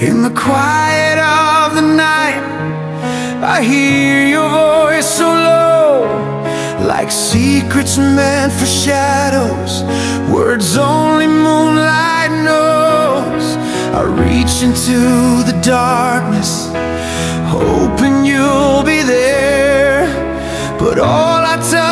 In the quiet of the night I hear your voice so low Like secrets meant for shadows. Words only moonlight knows. I reach into the darkness Hoping you'll be there. But all I tell